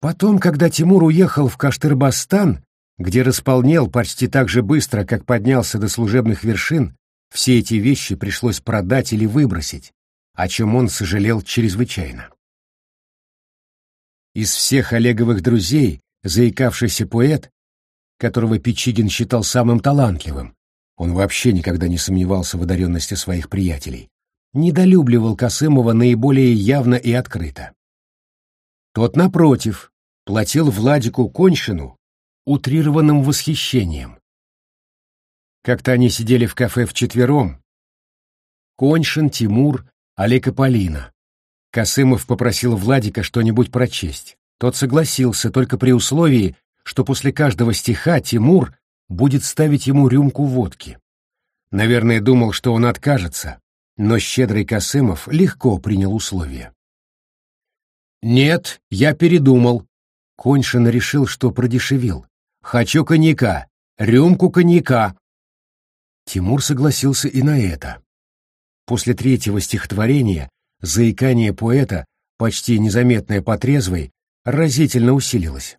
Потом, когда Тимур уехал в Каштырбастан, где располнел почти так же быстро, как поднялся до служебных вершин, все эти вещи пришлось продать или выбросить, о чем он сожалел чрезвычайно. Из всех Олеговых друзей заикавшийся поэт, которого Печигин считал самым талантливым, он вообще никогда не сомневался в одаренности своих приятелей, недолюбливал Косымова наиболее явно и открыто. Тот, напротив, платил Владику Коньшину утрированным восхищением. Как-то они сидели в кафе вчетвером. Коньшин, Тимур, Олег и Полина. Косымов попросил Владика что-нибудь прочесть. Тот согласился только при условии, что после каждого стиха Тимур будет ставить ему рюмку водки. Наверное, думал, что он откажется, но щедрый Косымов легко принял условия. «Нет, я передумал». Коньшин решил, что продешевил. «Хочу коньяка, рюмку коньяка». Тимур согласился и на это. После третьего стихотворения заикание поэта, почти незаметное по трезвой, разительно усилилось.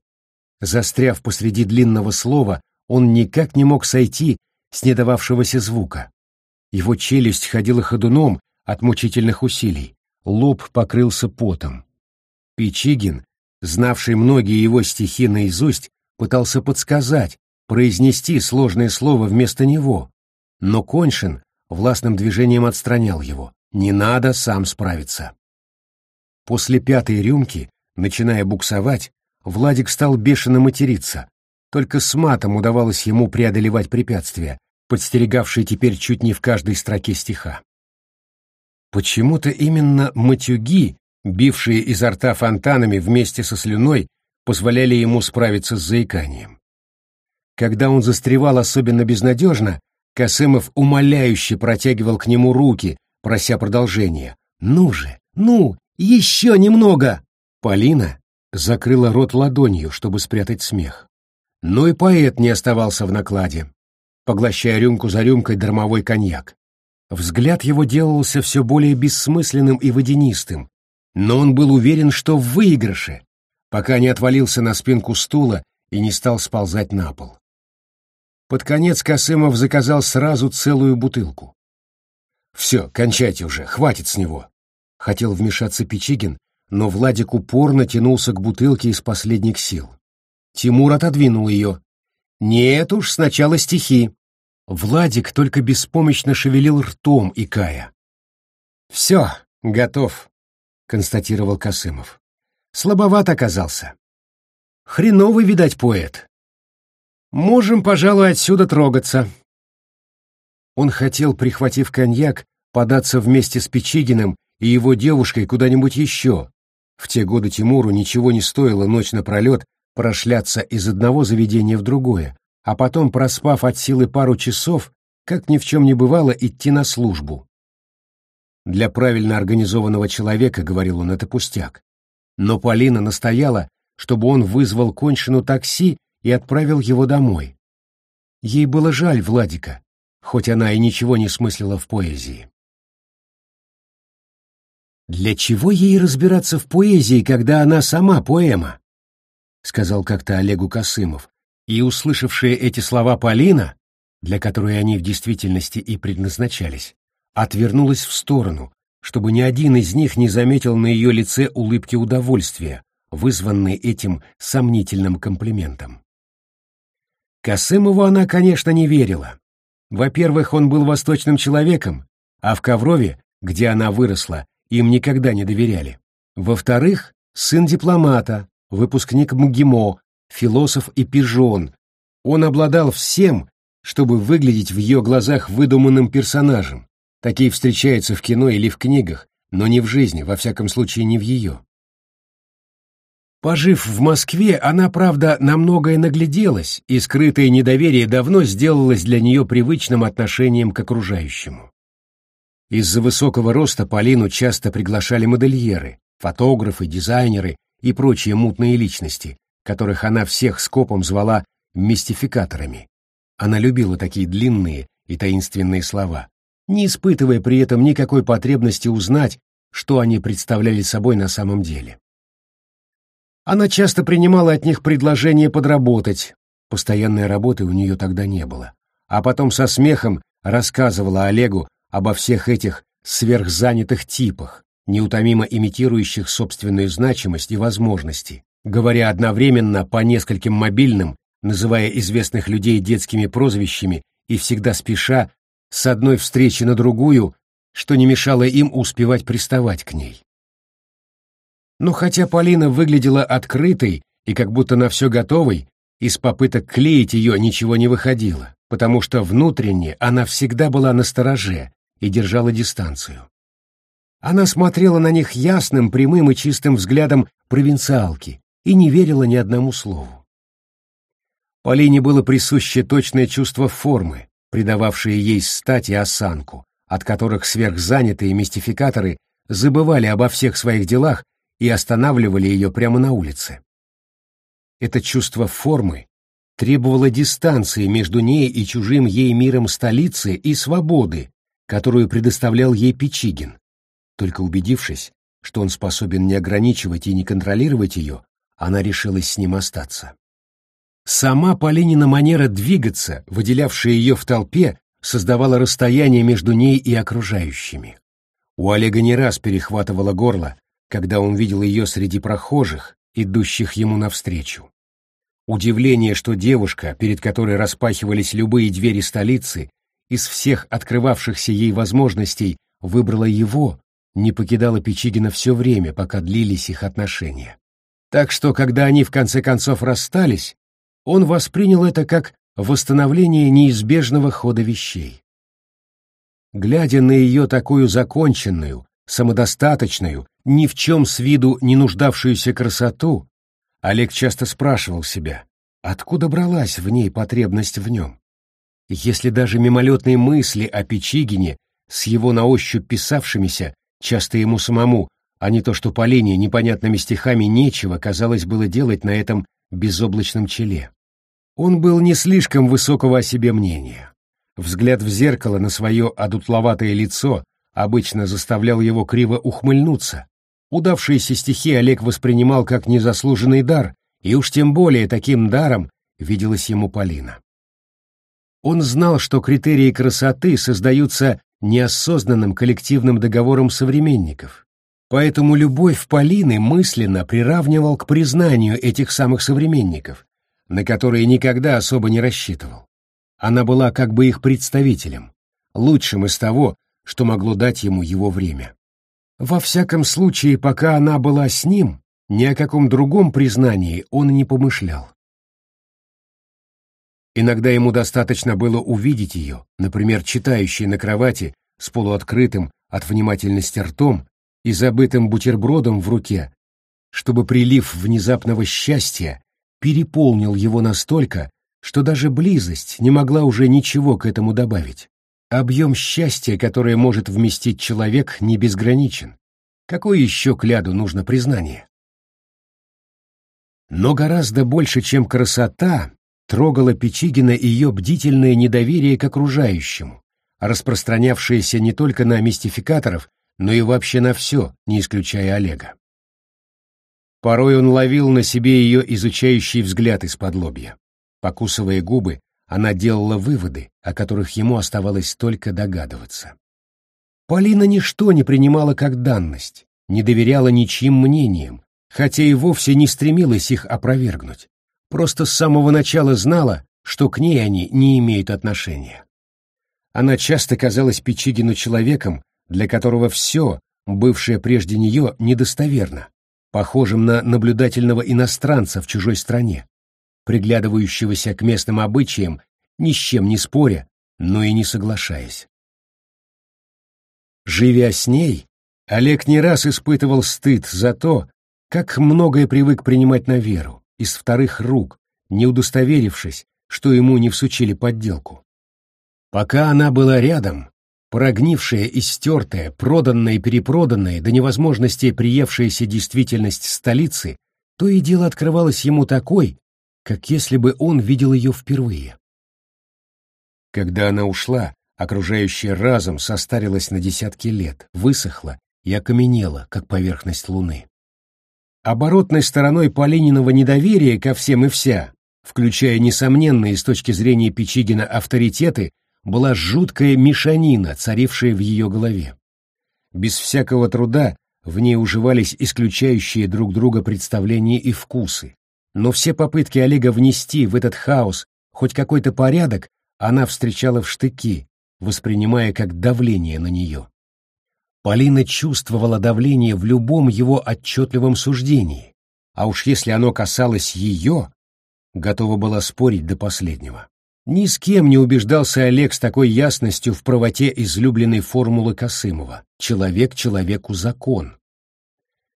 Застряв посреди длинного слова, он никак не мог сойти с недававшегося звука. Его челюсть ходила ходуном от мучительных усилий, лоб покрылся потом. Пичигин, знавший многие его стихи наизусть, пытался подсказать, произнести сложное слово вместо него, но Коньшин властным движением отстранял его. Не надо, сам справиться. После пятой рюмки, начиная буксовать, Владик стал бешено материться. Только с матом удавалось ему преодолевать препятствия, подстерегавшие теперь чуть не в каждой строке стиха. Почему-то именно матюги, бившие изо рта фонтанами вместе со слюной, позволяли ему справиться с заиканием. Когда он застревал особенно безнадежно, Касымов умоляюще протягивал к нему руки, прося продолжения. «Ну же, ну, еще немного!» Полина закрыла рот ладонью, чтобы спрятать смех. Но и поэт не оставался в накладе, поглощая рюмку за рюмкой дармовой коньяк. Взгляд его делался все более бессмысленным и водянистым, но он был уверен, что в выигрыше, пока не отвалился на спинку стула и не стал сползать на пол. Под конец Касымов заказал сразу целую бутылку. «Все, кончайте уже, хватит с него!» Хотел вмешаться Печигин, но Владик упорно тянулся к бутылке из последних сил. Тимур отодвинул ее. «Нет уж, сначала стихи». Владик только беспомощно шевелил ртом, икая. «Все, готов», — констатировал Касымов. «Слабоват оказался. Хреновый, видать, поэт. Можем, пожалуй, отсюда трогаться». Он хотел, прихватив коньяк, податься вместе с Печигиным и его девушкой куда-нибудь еще. В те годы Тимуру ничего не стоило ночь напролет прошляться из одного заведения в другое, а потом, проспав от силы пару часов, как ни в чем не бывало, идти на службу. Для правильно организованного человека, говорил он, это пустяк. Но Полина настояла, чтобы он вызвал кончину такси и отправил его домой. Ей было жаль Владика, хоть она и ничего не смыслила в поэзии. «Для чего ей разбираться в поэзии, когда она сама поэма?» — сказал как-то Олегу Косымов, и, услышавшая эти слова Полина, для которой они в действительности и предназначались, отвернулась в сторону, чтобы ни один из них не заметил на ее лице улыбки удовольствия, вызванной этим сомнительным комплиментом. Косымову она, конечно, не верила. Во-первых, он был восточным человеком, а в Коврове, где она выросла, им никогда не доверяли. Во-вторых, сын дипломата, выпускник МГИМО, философ и пижон. Он обладал всем, чтобы выглядеть в ее глазах выдуманным персонажем. Такие встречаются в кино или в книгах, но не в жизни, во всяком случае не в ее. Пожив в Москве, она, правда, на многое нагляделась, и скрытое недоверие давно сделалось для нее привычным отношением к окружающему. Из-за высокого роста Полину часто приглашали модельеры, фотографы, дизайнеры и прочие мутные личности, которых она всех скопом звала мистификаторами. Она любила такие длинные и таинственные слова, не испытывая при этом никакой потребности узнать, что они представляли собой на самом деле. Она часто принимала от них предложение подработать, постоянной работы у нее тогда не было, а потом со смехом рассказывала Олегу обо всех этих сверхзанятых типах, неутомимо имитирующих собственную значимость и возможности, говоря одновременно по нескольким мобильным, называя известных людей детскими прозвищами и всегда спеша с одной встречи на другую, что не мешало им успевать приставать к ней. Но хотя Полина выглядела открытой и как будто на все готовой, из попыток клеить ее ничего не выходило, потому что внутренне она всегда была на стороже и держала дистанцию. Она смотрела на них ясным, прямым и чистым взглядом провинциалки и не верила ни одному слову. Полине было присуще точное чувство формы, придававшее ей стать и осанку, от которых сверхзанятые мистификаторы забывали обо всех своих делах и останавливали ее прямо на улице. Это чувство формы требовало дистанции между ней и чужим ей миром столицы и свободы, которую предоставлял ей Печигин, только убедившись, что он способен не ограничивать и не контролировать ее, она решилась с ним остаться. Сама Полинина манера двигаться, выделявшая ее в толпе, создавала расстояние между ней и окружающими. У Олега не раз перехватывало горло, когда он видел ее среди прохожих, идущих ему навстречу. Удивление, что девушка, перед которой распахивались любые двери столицы, из всех открывавшихся ей возможностей выбрала его, не покидала Печигина все время, пока длились их отношения. Так что, когда они в конце концов расстались, он воспринял это как восстановление неизбежного хода вещей. Глядя на ее такую законченную, самодостаточную, ни в чем с виду не нуждавшуюся красоту, Олег часто спрашивал себя, откуда бралась в ней потребность в нем. Если даже мимолетные мысли о Печигине с его на ощупь писавшимися часто ему самому, а не то что Полине непонятными стихами нечего, казалось, было делать на этом безоблачном челе. Он был не слишком высокого о себе мнения. Взгляд в зеркало на свое одутловатое лицо обычно заставлял его криво ухмыльнуться. Удавшиеся стихи Олег воспринимал как незаслуженный дар, и уж тем более таким даром виделась ему Полина. Он знал, что критерии красоты создаются неосознанным коллективным договором современников. Поэтому любовь Полины мысленно приравнивал к признанию этих самых современников, на которые никогда особо не рассчитывал. Она была как бы их представителем, лучшим из того, что могло дать ему его время. Во всяком случае, пока она была с ним, ни о каком другом признании он не помышлял. Иногда ему достаточно было увидеть ее, например, читающей на кровати с полуоткрытым от внимательности ртом и забытым бутербродом в руке, чтобы прилив внезапного счастья переполнил его настолько, что даже близость не могла уже ничего к этому добавить. Объем счастья, которое может вместить человек, не безграничен. Какое еще кляду нужно признание? Но гораздо больше, чем красота, трогало Печигина ее бдительное недоверие к окружающему, распространявшееся не только на мистификаторов, но и вообще на все, не исключая Олега. Порой он ловил на себе ее изучающий взгляд из-под лобья. Покусывая губы, она делала выводы, о которых ему оставалось только догадываться. Полина ничто не принимала как данность, не доверяла ничьим мнениям, хотя и вовсе не стремилась их опровергнуть просто с самого начала знала, что к ней они не имеют отношения. Она часто казалась Печигину человеком, для которого все, бывшее прежде нее, недостоверно, похожим на наблюдательного иностранца в чужой стране, приглядывающегося к местным обычаям, ни с чем не споря, но и не соглашаясь. Живя с ней, Олег не раз испытывал стыд за то, как многое привык принимать на веру, из вторых рук, не удостоверившись, что ему не всучили подделку. Пока она была рядом, прогнившая и стертая, проданная и перепроданная, до невозможности приевшаяся действительность столицы, то и дело открывалось ему такой, как если бы он видел ее впервые. Когда она ушла, окружающее разом состарилось на десятки лет, высохло и окаменело, как поверхность луны. Оборотной стороной Полининого недоверия ко всем и вся, включая несомненные с точки зрения Печигина авторитеты, была жуткая мешанина, царившая в ее голове. Без всякого труда в ней уживались исключающие друг друга представления и вкусы. Но все попытки Олега внести в этот хаос хоть какой-то порядок она встречала в штыки, воспринимая как давление на нее. Полина чувствовала давление в любом его отчетливом суждении, а уж если оно касалось ее, готова была спорить до последнего. Ни с кем не убеждался Олег с такой ясностью в правоте излюбленной формулы Косымова «человек человеку закон».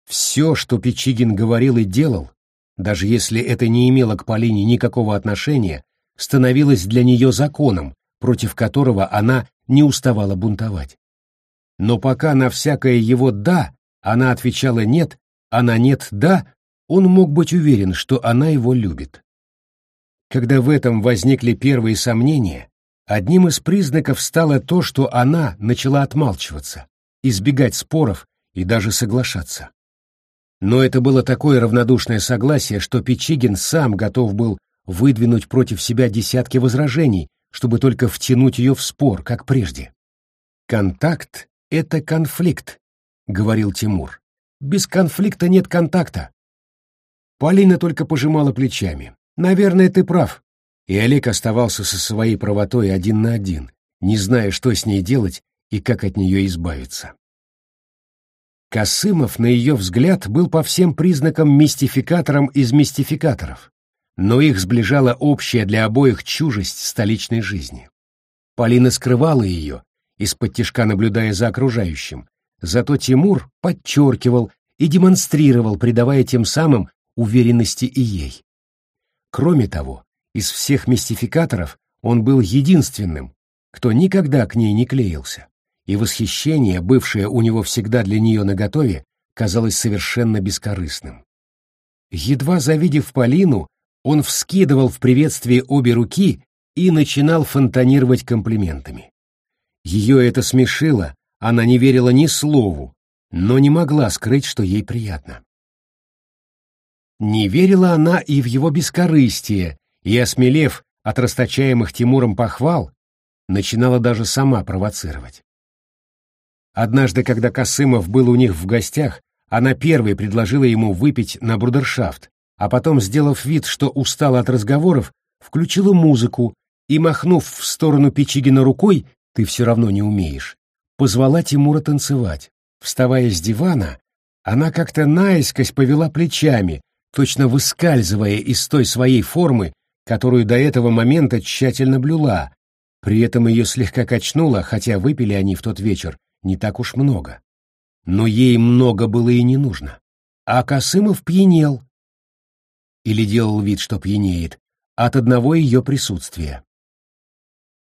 Все, что Печигин говорил и делал, даже если это не имело к Полине никакого отношения, становилось для нее законом, против которого она не уставала бунтовать. Но пока на всякое его «да» она отвечала «нет», а на «нет» «да», он мог быть уверен, что она его любит. Когда в этом возникли первые сомнения, одним из признаков стало то, что она начала отмалчиваться, избегать споров и даже соглашаться. Но это было такое равнодушное согласие, что Печигин сам готов был выдвинуть против себя десятки возражений, чтобы только втянуть ее в спор, как прежде. Контакт это конфликт», — говорил Тимур. «Без конфликта нет контакта». Полина только пожимала плечами. «Наверное, ты прав». И Олег оставался со своей правотой один на один, не зная, что с ней делать и как от нее избавиться. Косымов, на ее взгляд, был по всем признакам мистификатором из мистификаторов, но их сближала общая для обоих чужесть столичной жизни. Полина скрывала ее из-под тишка наблюдая за окружающим. Зато Тимур подчеркивал и демонстрировал, придавая тем самым уверенности и ей. Кроме того, из всех мистификаторов он был единственным, кто никогда к ней не клеился, и восхищение, бывшее у него всегда для нее наготове, казалось совершенно бескорыстным. Едва завидев Полину, он вскидывал в приветствии обе руки и начинал фонтанировать комплиментами. Ее это смешило, она не верила ни слову, но не могла скрыть, что ей приятно. Не верила она и в его бескорыстие, и, осмелев от расточаемых Тимуром похвал, начинала даже сама провоцировать. Однажды, когда Косымов был у них в гостях, она первой предложила ему выпить на брудершафт, а потом, сделав вид, что устала от разговоров, включила музыку и, махнув в сторону Печигина рукой, ты все равно не умеешь, позвала Тимура танцевать. Вставая с дивана, она как-то наискось повела плечами, точно выскальзывая из той своей формы, которую до этого момента тщательно блюла, при этом ее слегка качнуло, хотя выпили они в тот вечер не так уж много. Но ей много было и не нужно. А Косымов пьянел. Или делал вид, что пьянеет, от одного ее присутствия.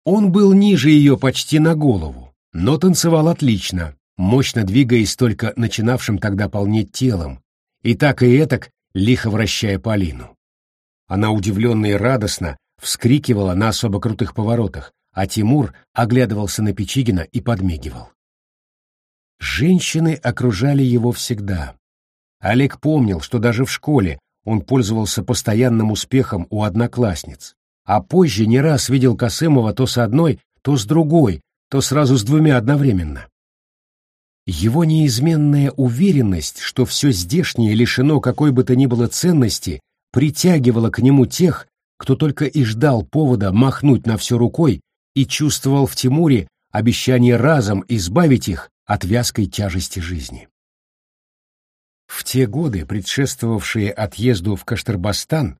Он был ниже ее почти на голову, но танцевал отлично, мощно двигаясь только начинавшим тогда полнеть телом, и так и этак лихо вращая Полину. Она удивленно и радостно вскрикивала на особо крутых поворотах, а Тимур оглядывался на Печигина и подмигивал. Женщины окружали его всегда. Олег помнил, что даже в школе он пользовался постоянным успехом у одноклассниц а позже не раз видел Косымова то с одной, то с другой, то сразу с двумя одновременно. Его неизменная уверенность, что все здешнее лишено какой бы то ни было ценности, притягивала к нему тех, кто только и ждал повода махнуть на все рукой и чувствовал в Тимуре обещание разом избавить их от вязкой тяжести жизни. В те годы, предшествовавшие отъезду в Каштырбастан,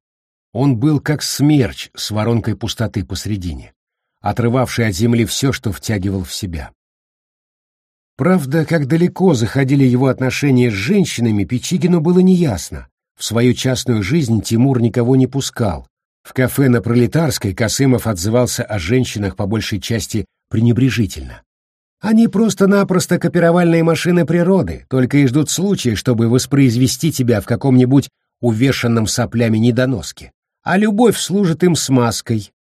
он был как смерч с воронкой пустоты посредине, отрывавший от земли все, что втягивал в себя. Правда, как далеко заходили его отношения с женщинами, Печигину было неясно. В свою частную жизнь Тимур никого не пускал. В кафе на Пролетарской Косымов отзывался о женщинах по большей части пренебрежительно. Они просто-напросто копировальные машины природы, только и ждут случая, чтобы воспроизвести тебя в каком-нибудь увешанном соплями недоноске а любовь служит им смазкой.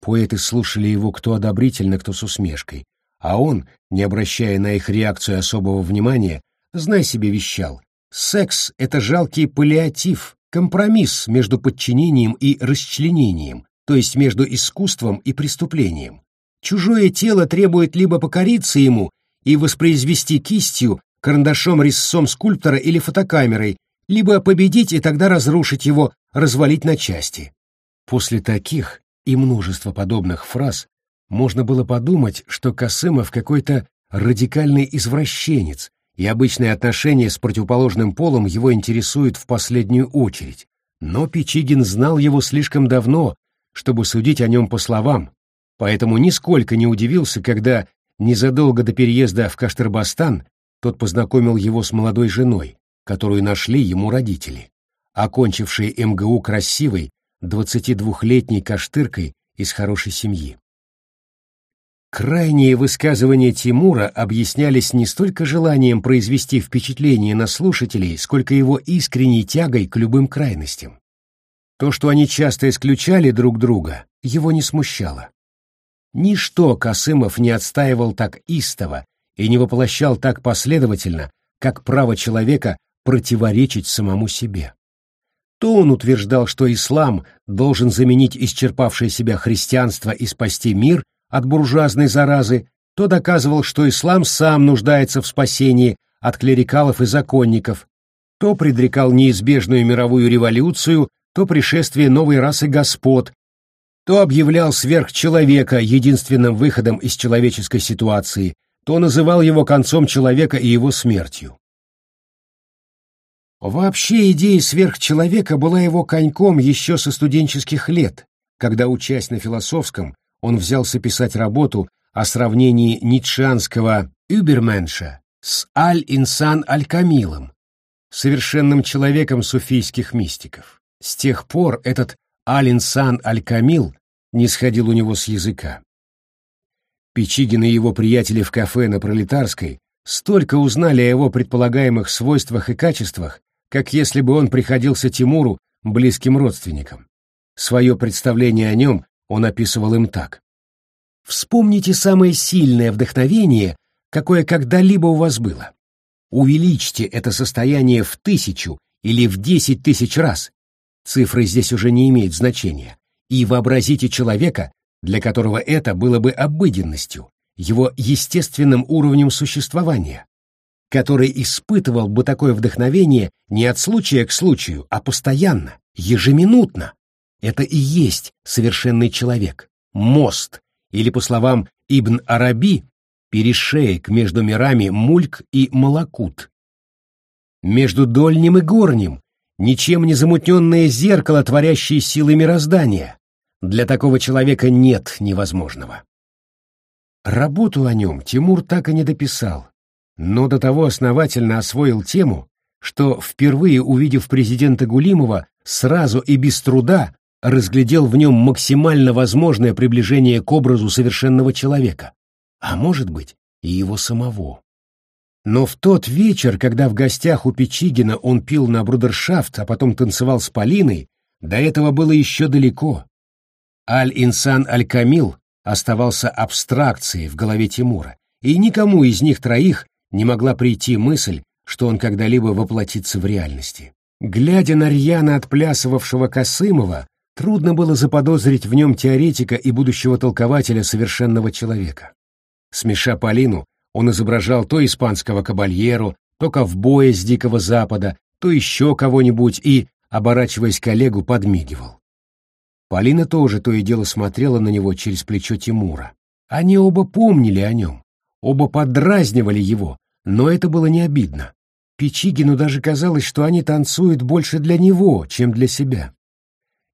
Поэты слушали его кто одобрительно, кто с усмешкой, а он, не обращая на их реакцию особого внимания, знай себе вещал, Секс — это жалкий паллиатив, компромисс между подчинением и расчленением, то есть между искусством и преступлением. Чужое тело требует либо покориться ему и воспроизвести кистью, карандашом, резцом скульптора или фотокамерой, либо победить и тогда разрушить его, развалить на части. После таких и множества подобных фраз можно было подумать, что Касымов какой-то радикальный извращенец, и обычные отношения с противоположным полом его интересуют в последнюю очередь. Но Пичигин знал его слишком давно, чтобы судить о нем по словам, поэтому нисколько не удивился, когда незадолго до переезда в Каштырбастан тот познакомил его с молодой женой, которую нашли ему родители, окончившей МГУ красивой, 22-летней каштыркой из хорошей семьи. Крайние высказывания Тимура объяснялись не столько желанием произвести впечатление на слушателей, сколько его искренней тягой к любым крайностям. То, что они часто исключали друг друга, его не смущало. Ничто Касымов не отстаивал так истово и не воплощал так последовательно, как право человека противоречить самому себе. То он утверждал, что ислам должен заменить исчерпавшее себя христианство и спасти мир от буржуазной заразы, то доказывал, что ислам сам нуждается в спасении от клерикалов и законников, то предрекал неизбежную мировую революцию, то пришествие новой расы господ, то объявлял сверхчеловека единственным выходом из человеческой ситуации, то называл его концом человека и его смертью. Вообще идея сверхчеловека была его коньком еще со студенческих лет, когда, учась на философском, он взялся писать работу о сравнении ницшеанского «Übermensch» с Аль-Инсан Аль-Камилом, совершенным человеком суфийских мистиков. С тех пор этот Аль-Инсан Аль-Камил не сходил у него с языка. Печигин и его приятели в кафе на Пролетарской столько узнали о его предполагаемых свойствах и качествах, как если бы он приходился Тимуру близким родственником. Свое представление о нем он описывал им так. Вспомните самое сильное вдохновение, какое когда-либо у вас было. Увеличьте это состояние в тысячу или в десять тысяч раз. Цифры здесь уже не имеют значения. И вообразите человека, для которого это было бы обыденностью, его естественным уровнем существования, который испытывал бы такое вдохновение не от случая к случаю, а постоянно, ежеминутно. Это и есть совершенный человек, мост, или, по словам Ибн Араби, перешеек между мирами Мульк и Малакут. Между дольним и горним, ничем не замутненное зеркало, творящее силы мироздания. Для такого человека нет невозможного. Работу о нем Тимур так и не дописал, но до того основательно освоил тему, что, впервые увидев президента Гулимова, сразу и без труда разглядел в нем максимально возможное приближение к образу совершенного человека, а может быть и его самого. Но в тот вечер, когда в гостях у Печигина он пил на брудершафт, а потом танцевал с Полиной, до этого было еще далеко. Аль-Инсан Аль-Камил оставался абстракцией в голове Тимура, и никому из них троих не могла прийти мысль, что он когда-либо воплотится в реальности. Глядя на рьяно отплясывавшего Косымова, Трудно было заподозрить в нем теоретика и будущего толкователя совершенного человека. Смеша Полину, он изображал то испанского кабальеру, то ковбоя с Дикого Запада, то еще кого-нибудь и, оборачиваясь к Олегу, подмигивал. Полина тоже то и дело смотрела на него через плечо Тимура. Они оба помнили о нем, оба подразнивали его, но это было не обидно. Печигину даже казалось, что они танцуют больше для него, чем для себя.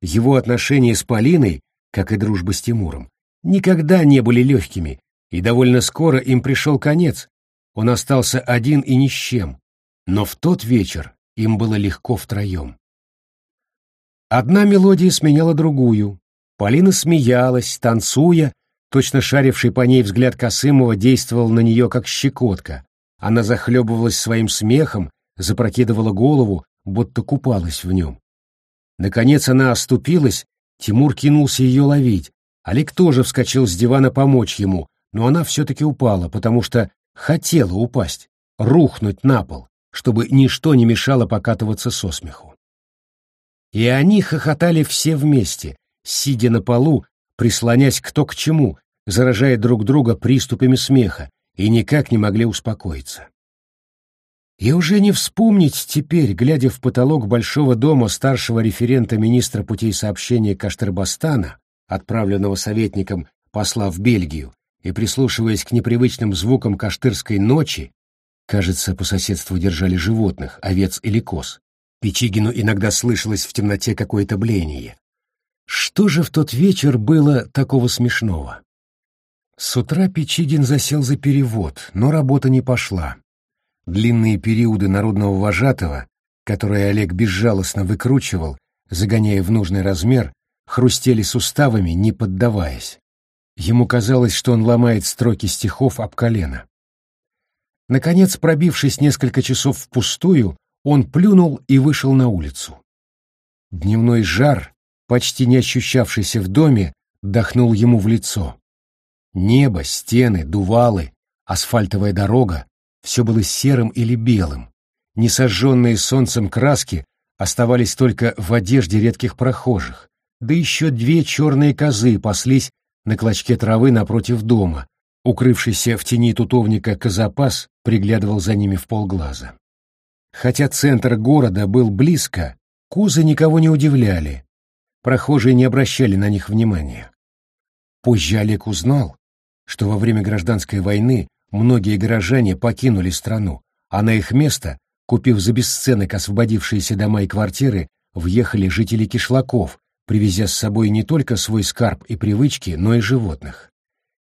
Его отношения с Полиной, как и дружба с Тимуром, никогда не были легкими, и довольно скоро им пришел конец. Он остался один и ни с чем. Но в тот вечер им было легко втроем. Одна мелодия сменяла другую. Полина смеялась, танцуя, точно шаривший по ней взгляд Косымова действовал на нее как щекотка. Она захлебывалась своим смехом, запрокидывала голову, будто купалась в нем. Наконец она оступилась, Тимур кинулся ее ловить. Олег тоже вскочил с дивана помочь ему, но она все-таки упала, потому что хотела упасть, рухнуть на пол, чтобы ничто не мешало покатываться со смеху. И они хохотали все вместе, сидя на полу, прислонясь кто к чему, заражая друг друга приступами смеха, и никак не могли успокоиться. И уже не вспомнить теперь, глядя в потолок большого дома старшего референта министра путей сообщения Каштербастана, отправленного советником посла в Бельгию, и прислушиваясь к непривычным звукам каштырской ночи, кажется, по соседству держали животных, овец или коз, Печигину иногда слышалось в темноте какое-то бление. Что же в тот вечер было такого смешного? С утра Печигин засел за перевод, но работа не пошла. Длинные периоды народного вожатого, которые Олег безжалостно выкручивал, загоняя в нужный размер, хрустели суставами, не поддаваясь. Ему казалось, что он ломает строки стихов об колено. Наконец, пробившись несколько часов впустую, он плюнул и вышел на улицу. Дневной жар, почти не ощущавшийся в доме, дохнул ему в лицо. Небо, стены, дувалы, асфальтовая дорога все было серым или белым. Несожженные солнцем краски оставались только в одежде редких прохожих, да еще две черные козы паслись на клочке травы напротив дома. Укрывшийся в тени тутовника козапас приглядывал за ними в полглаза. Хотя центр города был близко, козы никого не удивляли, прохожие не обращали на них внимания. Позже Олег узнал, что во время гражданской войны многие горожане покинули страну, а на их место, купив за бесценок освободившиеся дома и квартиры, въехали жители кишлаков, привезя с собой не только свой скарб и привычки, но и животных.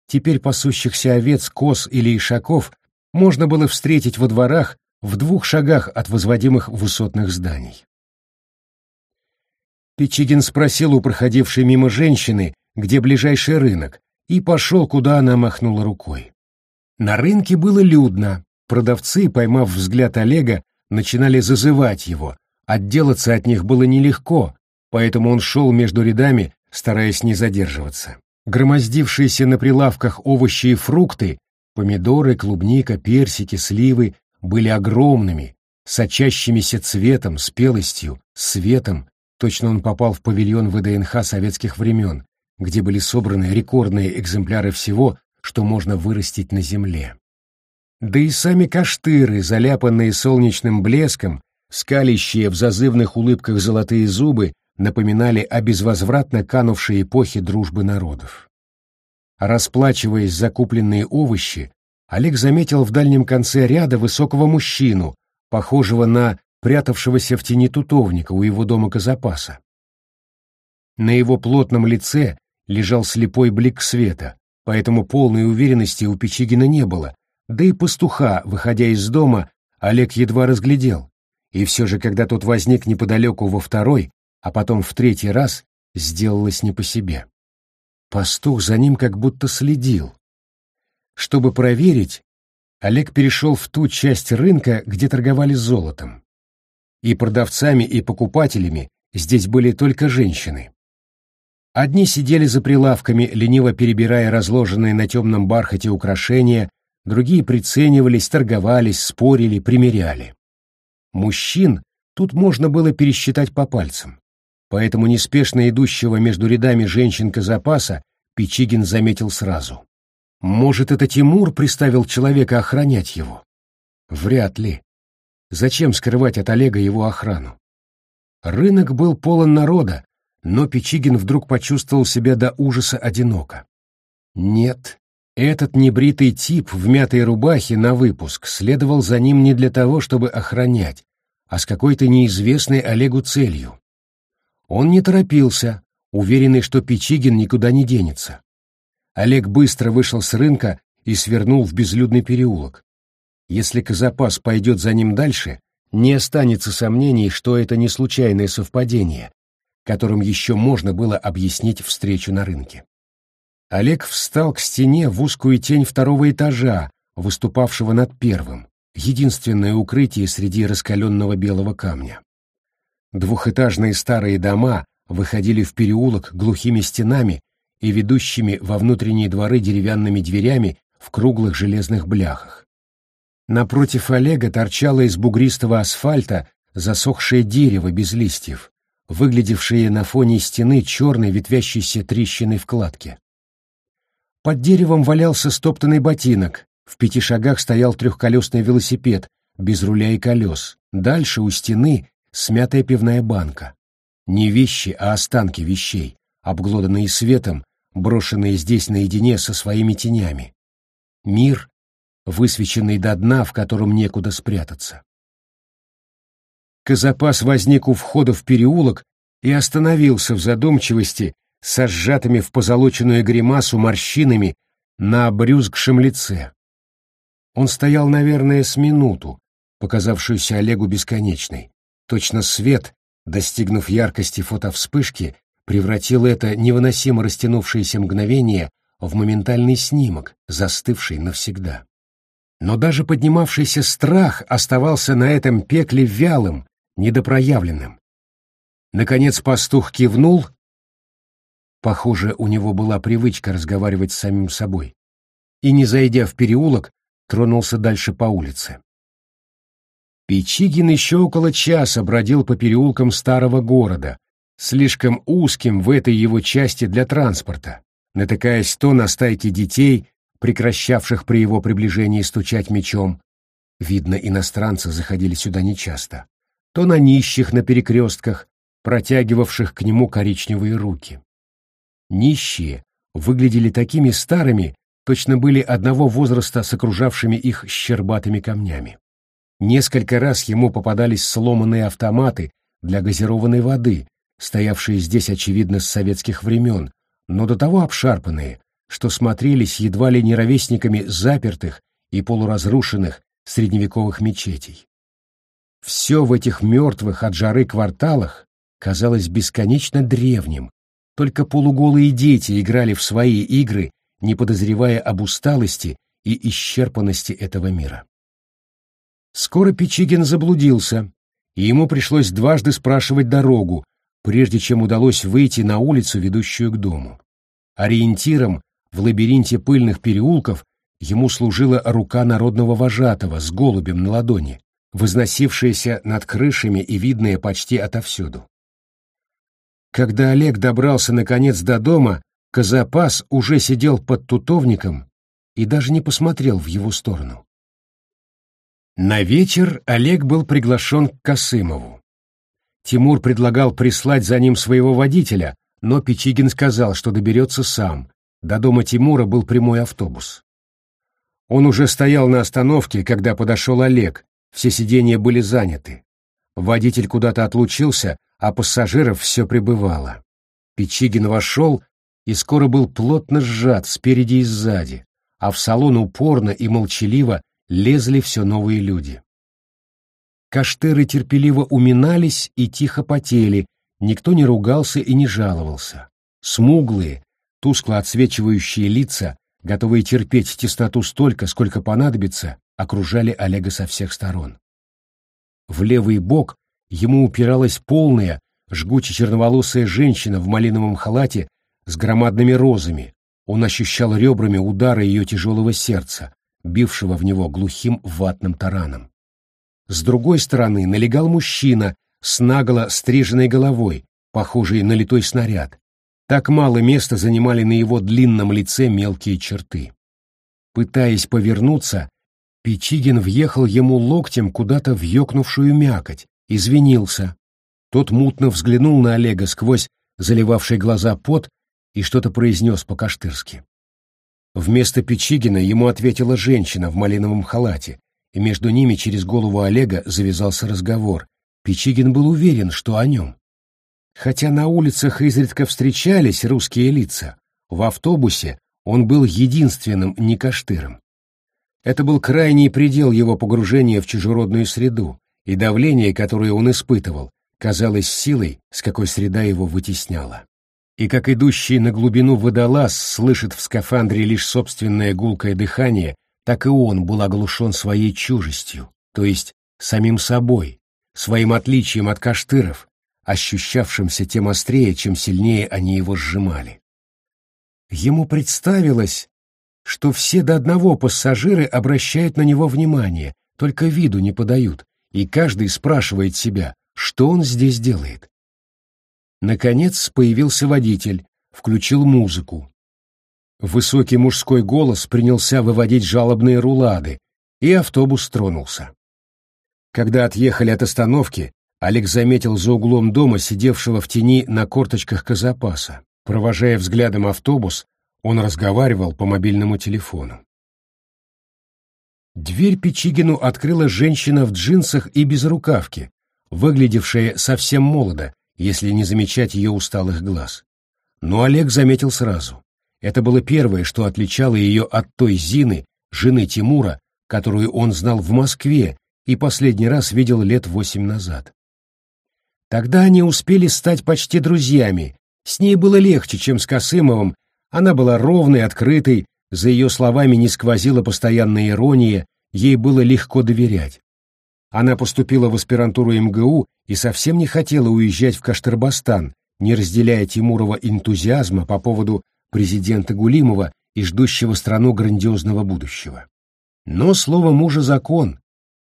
Теперь пасущихся овец, коз или ишаков можно было встретить во дворах в двух шагах от возводимых высотных зданий. Печигин спросил у проходившей мимо женщины, где ближайший рынок, и пошел, куда она махнула рукой. На рынке было людно. Продавцы, поймав взгляд Олега, начинали зазывать его. Отделаться от них было нелегко, поэтому он шел между рядами, стараясь не задерживаться. Громоздившиеся на прилавках овощи и фрукты, помидоры, клубника, персики, сливы, были огромными, сочащимися цветом, спелостью, светом. Точно он попал в павильон ВДНХ советских времен, где были собраны рекордные экземпляры всего, что можно вырастить на земле. Да и сами каштыры, заляпанные солнечным блеском, скалящие в зазывных улыбках золотые зубы, напоминали о безвозвратно канувшей эпохе дружбы народов. Расплачиваясь за купленные овощи, Олег заметил в дальнем конце ряда высокого мужчину, похожего на прятавшегося в тени тутовника у его дома Казапаса. На его плотном лице лежал слепой блик света, поэтому полной уверенности у Печигина не было, да и пастуха, выходя из дома, Олег едва разглядел. И все же, когда тот возник неподалеку во второй, а потом в третий раз, сделалось не по себе. Пастух за ним как будто следил. Чтобы проверить, Олег перешел в ту часть рынка, где торговали золотом. И продавцами, и покупателями здесь были только женщины. Одни сидели за прилавками, лениво перебирая разложенные на темном бархате украшения, другие приценивались, торговались, спорили, примеряли. Мужчин тут можно было пересчитать по пальцам, поэтому неспешно идущего между рядами женщин-казапаса Печигин заметил сразу. Может, это Тимур приставил человека охранять его? Вряд ли. Зачем скрывать от Олега его охрану? Рынок был полон народа, но Печигин вдруг почувствовал себя до ужаса одиноко. Нет, этот небритый тип в мятой рубахе на выпуск следовал за ним не для того, чтобы охранять, а с какой-то неизвестной Олегу целью. Он не торопился, уверенный, что Печигин никуда не денется. Олег быстро вышел с рынка и свернул в безлюдный переулок. Если Казапас пойдет за ним дальше, не останется сомнений, что это не случайное совпадение, которым еще можно было объяснить встречу на рынке. Олег встал к стене в узкую тень второго этажа, выступавшего над первым, единственное укрытие среди раскаленного белого камня. Двухэтажные старые дома выходили в переулок глухими стенами и ведущими во внутренние дворы деревянными дверями в круглых железных бляхах. Напротив Олега торчало из бугристого асфальта засохшее дерево без листьев, выглядевшее на фоне стены черной ветвящейся трещиной в кладке. Под деревом валялся стоптанный ботинок, в пяти шагах стоял трехколесный велосипед, без руля и колес, дальше у стены смятая пивная банка. Не вещи, а останки вещей, обглоданные светом, брошенные здесь наедине со своими тенями. Мир, высвеченный до дна, в котором некуда спрятаться. Казапас возник у входа в переулок и остановился в задумчивости со сжатыми в позолоченную гримасу морщинами на обрюзгшем лице. Он стоял, наверное, с минуту, показавшуюся Олегу бесконечной. Точно свет, достигнув яркости фотовспышки, превратил это невыносимо растянувшееся мгновение в моментальный снимок, застывший навсегда. Но даже поднимавшийся страх оставался на этом пекле вялым, недопроявленным. Наконец пастух кивнул. Похоже, у него была привычка разговаривать с самим собой. И, не зайдя в переулок, тронулся дальше по улице. Печигин еще около часа бродил по переулкам старого города, слишком узким в этой его части для транспорта, натыкаясь то на стайки детей, прекращавших при его приближении стучать мечом, видно, иностранцы заходили сюда нечасто, то на нищих на перекрестках, протягивавших к нему коричневые руки. Нищие выглядели такими старыми, точно были одного возраста с окружавшими их щербатыми камнями. Несколько раз ему попадались сломанные автоматы для газированной воды, стоявшие здесь, очевидно, с советских времен, но до того обшарпанные, что смотрелись едва ли не ровесниками запертых и полуразрушенных средневековых мечетей. Все в этих мертвых от жары кварталах казалось бесконечно древним, только полуголые дети играли в свои игры, не подозревая об усталости и исчерпанности этого мира. Скоро Печигин заблудился, и ему пришлось дважды спрашивать дорогу, прежде чем удалось выйти на улицу, ведущую к дому. Ориентиром в лабиринте пыльных переулков ему служила рука народного вожатого с голубем на ладони, возносившаяся над крышами и видная почти отовсюду. Когда Олег добрался наконец до дома, Казапас уже сидел под тутовником и даже не посмотрел в его сторону. На вечер Олег был приглашен к Косымову. Тимур предлагал прислать за ним своего водителя, но Печигин сказал, что доберется сам. До дома Тимура был прямой автобус. Он уже стоял на остановке, когда подошел Олег, все сиденья были заняты. Водитель куда-то отлучился, а пассажиров все прибывало. Печигин вошел и скоро был плотно сжат спереди и сзади, а в салон упорно и молчаливо лезли все новые люди. Каштыры терпеливо уминались и тихо потели, никто не ругался и не жаловался. Смуглые, тускло отсвечивающие лица, готовые терпеть тесноту столько, сколько понадобится, окружали Олега со всех сторон. В левый бок ему упиралась полная, жгуче черноволосая женщина в малиновом халате с громадными розами. Он ощущал ребрами удары ее тяжелого сердца, бившего в него глухим ватным тараном. С другой стороны налегал мужчина с наголо стриженной головой, похожий на литой снаряд. Так мало места занимали на его длинном лице мелкие черты. Пытаясь повернуться, Печигин въехал ему локтем куда-то в ёкнувшую мякоть, извинился. Тот мутно взглянул на Олега сквозь заливавший глаза пот и что-то произнес по-каштырски. Вместо Печигина ему ответила женщина в малиновом халате, и между ними через голову Олега завязался разговор. Печигин был уверен, что о нем. Хотя на улицах изредка встречались русские лица, в автобусе он был единственным некаштыром. Это был крайний предел его погружения в чужеродную среду, и давление, которое он испытывал, казалось силой, с какой среда его вытесняла. И как идущий на глубину водолаз слышит в скафандре лишь собственное гулкое дыхание, так и он был оглушен своей чужестью, то есть самим собой, своим отличием от каштыров, ощущавшимся тем острее, чем сильнее они его сжимали. Ему представилось, что все до одного пассажиры обращают на него внимание, только виду не подают, и каждый спрашивает себя, что он здесь делает. Наконец появился водитель, включил музыку. Высокий мужской голос принялся выводить жалобные рулады, и автобус тронулся. Когда отъехали от остановки, Олег заметил за углом дома сидевшего в тени на корточках Казапаса. Провожая взглядом автобус, он разговаривал по мобильному телефону. Дверь Печигину открыла женщина в джинсах и безрукавке, выглядевшая совсем молодо, если не замечать ее усталых глаз. Но Олег заметил сразу. Это было первое, что отличало ее от той Зины, жены Тимура, которую он знал в Москве и последний раз видел лет восемь назад. Тогда они успели стать почти друзьями, с ней было легче, чем с Косымовым, она была ровной, открытой, за ее словами не сквозила постоянная ирония, ей было легко доверять. Она поступила в аспирантуру МГУ и совсем не хотела уезжать в Каштырбастан, не разделяя Тимурова энтузиазма по поводу президента Гулимова и ждущего страну грандиозного будущего. Но слово мужа закон,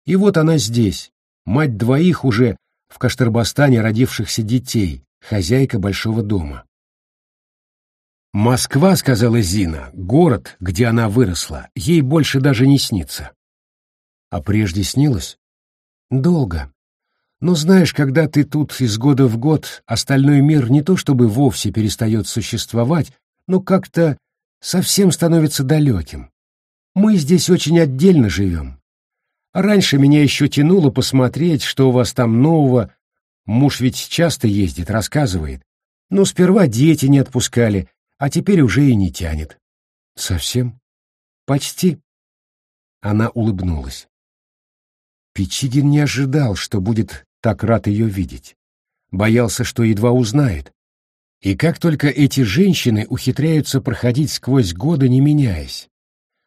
и вот она здесь, мать двоих уже в Каштырбастане родившихся детей, хозяйка большого дома. Москва, сказала Зина, город, где она выросла, ей больше даже не снится. А прежде снилось? Долго. Но знаешь, когда ты тут из года в год, остальной мир не то чтобы вовсе перестает существовать, но как-то совсем становится далеким. Мы здесь очень отдельно живем. Раньше меня еще тянуло посмотреть, что у вас там нового. Муж ведь часто ездит, рассказывает. Но сперва дети не отпускали, а теперь уже и не тянет. Совсем? Почти. Она улыбнулась. Печигин не ожидал, что будет так рад ее видеть. Боялся, что едва узнает. И как только эти женщины ухитряются проходить сквозь годы, не меняясь.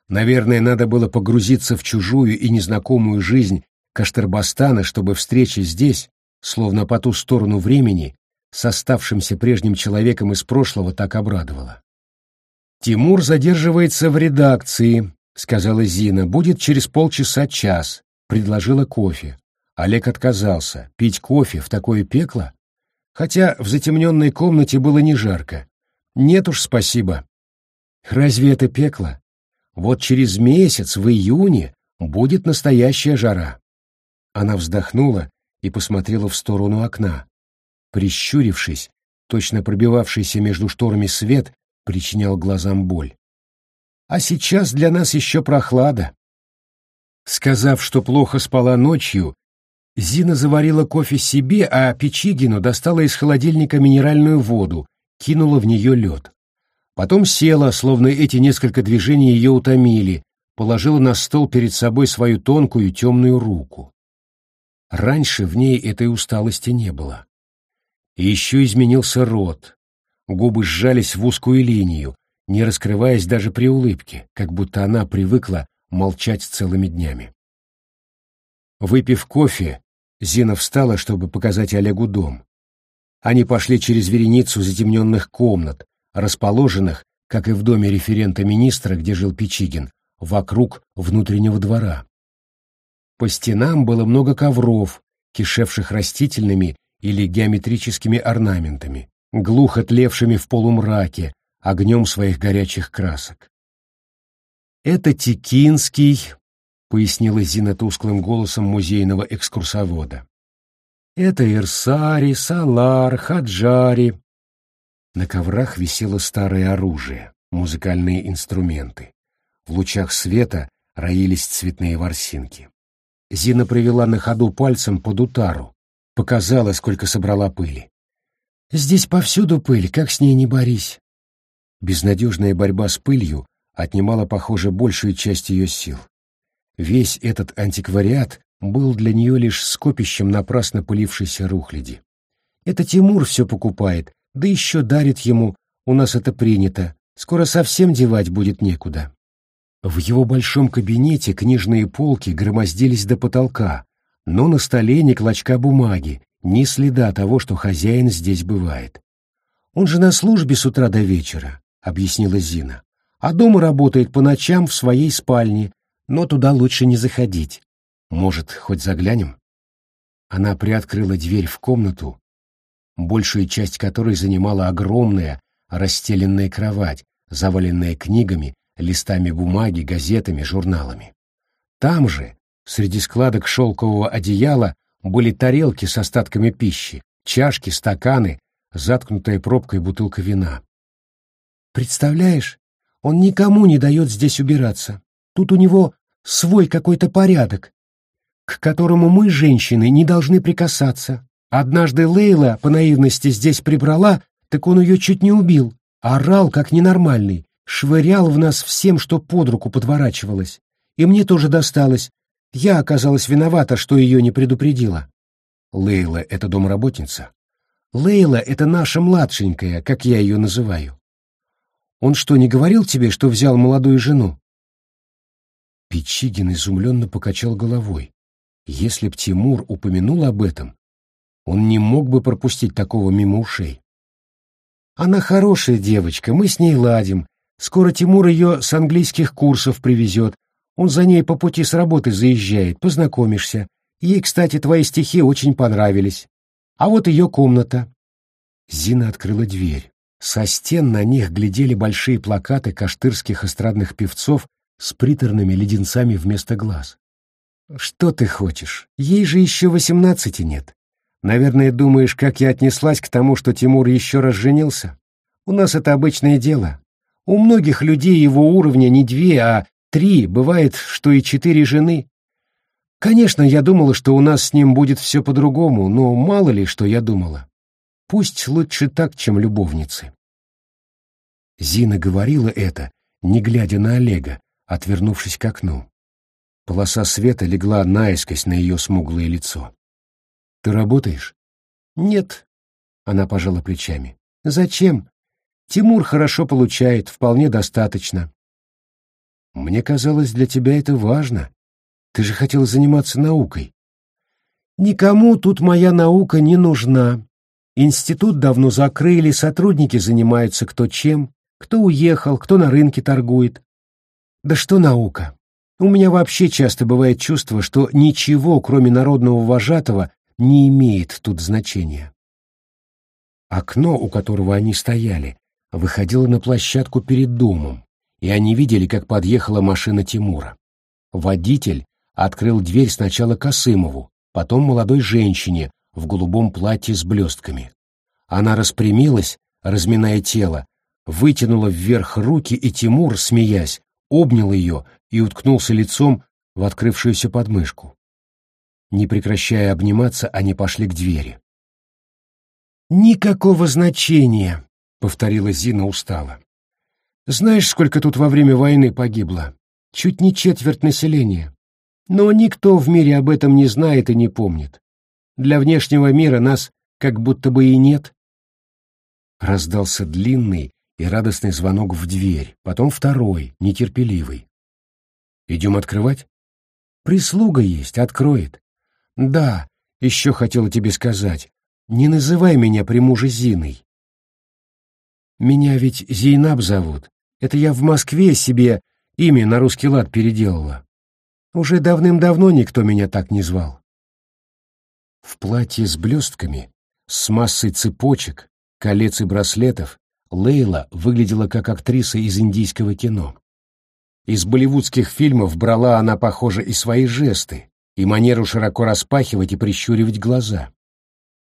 Наверное, надо было погрузиться в чужую и незнакомую жизнь Каштырбастана, чтобы встреча здесь, словно по ту сторону времени, с оставшимся прежним человеком из прошлого так обрадовало. «Тимур задерживается в редакции», — сказала Зина. «Будет через полчаса-час», — предложила кофе. Олег отказался. Пить кофе в такое пекло? Хотя в затемненной комнате было не жарко. Нет уж, спасибо. Разве это пекло? Вот через месяц, в июне, будет настоящая жара. Она вздохнула и посмотрела в сторону окна. Прищурившись, точно пробивавшийся между шторами свет причинял глазам боль. «А сейчас для нас еще прохлада». Сказав, что плохо спала ночью, Зина заварила кофе себе, а Печигину достала из холодильника минеральную воду, кинула в нее лед. Потом села, словно эти несколько движений ее утомили, положила на стол перед собой свою тонкую темную руку. Раньше в ней этой усталости не было. И еще изменился рот. Губы сжались в узкую линию, не раскрываясь даже при улыбке, как будто она привыкла молчать целыми днями. Выпив кофе, Зина встала, чтобы показать Олегу дом. Они пошли через вереницу затемненных комнат, расположенных, как и в доме референта министра, где жил Печигин, вокруг внутреннего двора. По стенам было много ковров, кишевших растительными или геометрическими орнаментами, глухо тлевшими в полумраке, огнем своих горячих красок. «Это Тикинский», — пояснила Зина тусклым голосом музейного экскурсовода. «Это Ирсари, Салар, Хаджари». На коврах висело старое оружие, музыкальные инструменты. В лучах света роились цветные ворсинки. Зина привела на ходу пальцем под утару, показала, сколько собрала пыли. Здесь повсюду пыль, как с ней не борись. Безнадежная борьба с пылью отнимала, похоже, большую часть ее сил. Весь этот антиквариат был для нее лишь скопищем напрасно пылившейся рухляди. Это Тимур все покупает, да еще дарит ему, у нас это принято, скоро совсем девать будет некуда. В его большом кабинете книжные полки громоздились до потолка, но на столе ни клочка бумаги, ни следа того, что хозяин здесь бывает. «Он же на службе с утра до вечера», — объяснила Зина. «А дома работает по ночам в своей спальне, но туда лучше не заходить. Может, хоть заглянем? Она приоткрыла дверь в комнату, большую часть которой занимала огромная расстеленная кровать, заваленная книгами, листами бумаги, газетами, журналами. Там же, среди складок шелкового одеяла, были тарелки с остатками пищи, чашки, стаканы, заткнутая пробкой бутылка вина. «Представляешь, он никому не дает здесь убираться. Тут у него свой какой-то порядок, к которому мы, женщины, не должны прикасаться. Однажды Лейла по наивности здесь прибрала, так он ее чуть не убил. Орал, как ненормальный, швырял в нас всем, что под руку подворачивалось. И мне тоже досталось. Я оказалась виновата, что ее не предупредила. Лейла — это домработница. Лейла — это наша младшенькая, как я ее называю. Он что, не говорил тебе, что взял молодую жену? Печигин изумленно покачал головой. Если б Тимур упомянул об этом, он не мог бы пропустить такого мимо ушей. Она хорошая девочка, мы с ней ладим. Скоро Тимур ее с английских курсов привезет. Он за ней по пути с работы заезжает, познакомишься. Ей, кстати, твои стихи очень понравились. А вот ее комната. Зина открыла дверь. Со стен на них глядели большие плакаты каштырских эстрадных певцов с приторными леденцами вместо глаз. Что ты хочешь? Ей же еще восемнадцати нет. Наверное, думаешь, как я отнеслась к тому, что Тимур еще раз женился? У нас это обычное дело. У многих людей его уровня не две, а три, бывает, что и четыре жены. Конечно, я думала, что у нас с ним будет все по-другому, но мало ли, что я думала. Пусть лучше так, чем любовницы. Зина говорила это, не глядя на Олега, отвернувшись к окну. Полоса света легла наискось на ее смуглое лицо. «Ты работаешь?» «Нет», — она пожала плечами. «Зачем? Тимур хорошо получает, вполне достаточно». «Мне казалось, для тебя это важно. Ты же хотел заниматься наукой». «Никому тут моя наука не нужна. Институт давно закрыли, сотрудники занимаются кто чем, кто уехал, кто на рынке торгует. Да что наука? У меня вообще часто бывает чувство, что ничего, кроме народного вожатого, не имеет тут значения. Окно, у которого они стояли, выходило на площадку перед домом, и они видели, как подъехала машина Тимура. Водитель открыл дверь сначала Косымову, потом молодой женщине в голубом платье с блестками. Она распрямилась, разминая тело, вытянула вверх руки, и Тимур, смеясь, обнял ее и уткнулся лицом в открывшуюся подмышку. Не прекращая обниматься, они пошли к двери. «Никакого значения», — повторила Зина устало. «Знаешь, сколько тут во время войны погибло? Чуть не четверть населения. Но никто в мире об этом не знает и не помнит. Для внешнего мира нас как будто бы и нет». Раздался длинный и радостный звонок в дверь, потом второй, нетерпеливый. Идем открывать? Прислуга есть, откроет. Да, еще хотела тебе сказать. Не называй меня при муже Зиной. Меня ведь Зейнаб зовут. Это я в Москве себе имя на русский лад переделала. Уже давным-давно никто меня так не звал. В платье с блестками, с массой цепочек, колец и браслетов, Лейла выглядела как актриса из индийского кино. Из болливудских фильмов брала она, похоже, и свои жесты, и манеру широко распахивать и прищуривать глаза.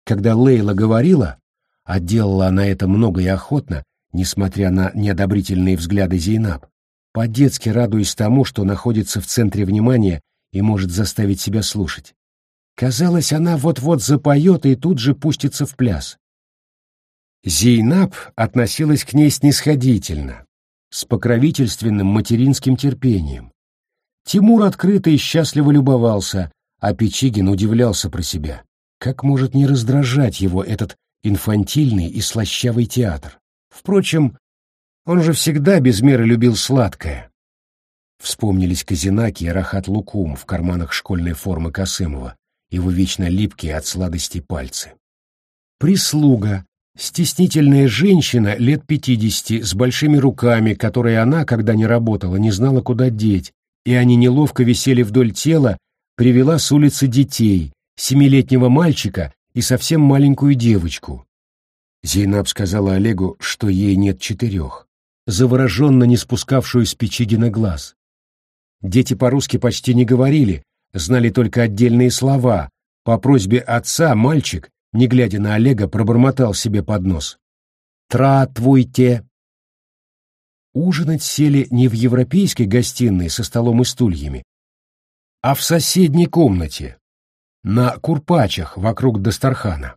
Когда Лейла говорила, а делала она это много и охотно, несмотря на неодобрительные взгляды Зейнаб, по-детски радуясь тому, что находится в центре внимания и может заставить себя слушать. Казалось, она вот-вот запоет и тут же пустится в пляс. Зейнаб относилась к ней снисходительно, с покровительственным материнским терпением. Тимур открыто и счастливо любовался, а Печигин удивлялся про себя. Как может не раздражать его этот инфантильный и слащавый театр? Впрочем, он же всегда без меры любил сладкое. Вспомнились Казинаки и Рахат Лукум в карманах школьной формы Косымова, его вечно липкие от сладости пальцы. Прислуга, Стеснительная женщина лет пятидесяти, с большими руками, которые она, когда не работала, не знала, куда деть, и они неловко висели вдоль тела, привела с улицы детей, семилетнего мальчика и совсем маленькую девочку. Зейнаб сказала Олегу, что ей нет четырех, завороженно не спускавшую с Печигина глаз. Дети по-русски почти не говорили, знали только отдельные слова. По просьбе отца мальчик, не глядя на Олега, пробормотал себе под нос. «Тратвуйте!» Ужинать сели не в европейской гостиной со столом и стульями, а в соседней комнате, на курпачах вокруг Дастархана.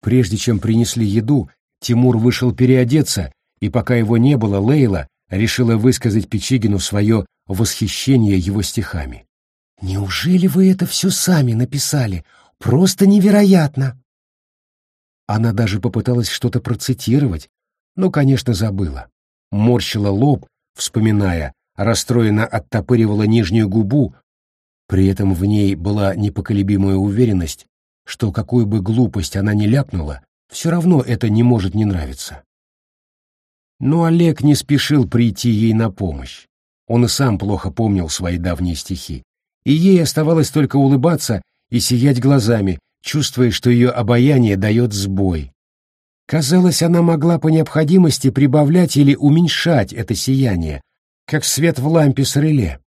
Прежде чем принесли еду, Тимур вышел переодеться, и пока его не было, Лейла решила высказать Печигину свое восхищение его стихами. «Неужели вы это все сами написали? Просто невероятно!» Она даже попыталась что-то процитировать, но, конечно, забыла. Морщила лоб, вспоминая, расстроенно оттопыривала нижнюю губу, при этом в ней была непоколебимая уверенность, что какую бы глупость она ни ляпнула, все равно это не может не нравиться. Но Олег не спешил прийти ей на помощь. Он и сам плохо помнил свои давние стихи, и ей оставалось только улыбаться и сиять глазами, чувствуя, что ее обаяние дает сбой. Казалось, она могла по необходимости прибавлять или уменьшать это сияние, как свет в лампе с реле.